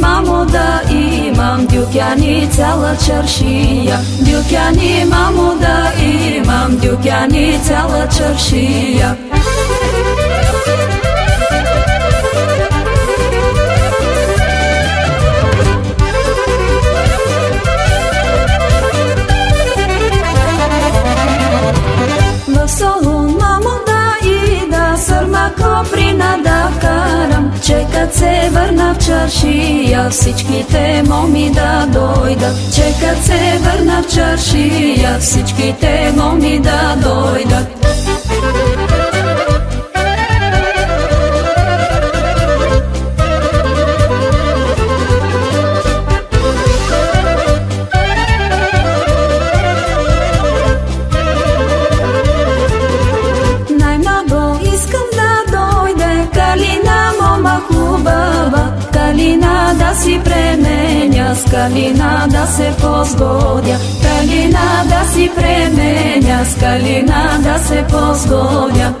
мамо да имам дюкяни цяла чаршия дюкяни мамо да имам дюкяни цяла чаршия Чекат се върна в чаршия, всичките моми да дойдат. Чекат се върна в чаршия, всичките моми да дойдат. си пременя, с калина да се позгодя, калина да си пременя, с калина да се позгодя.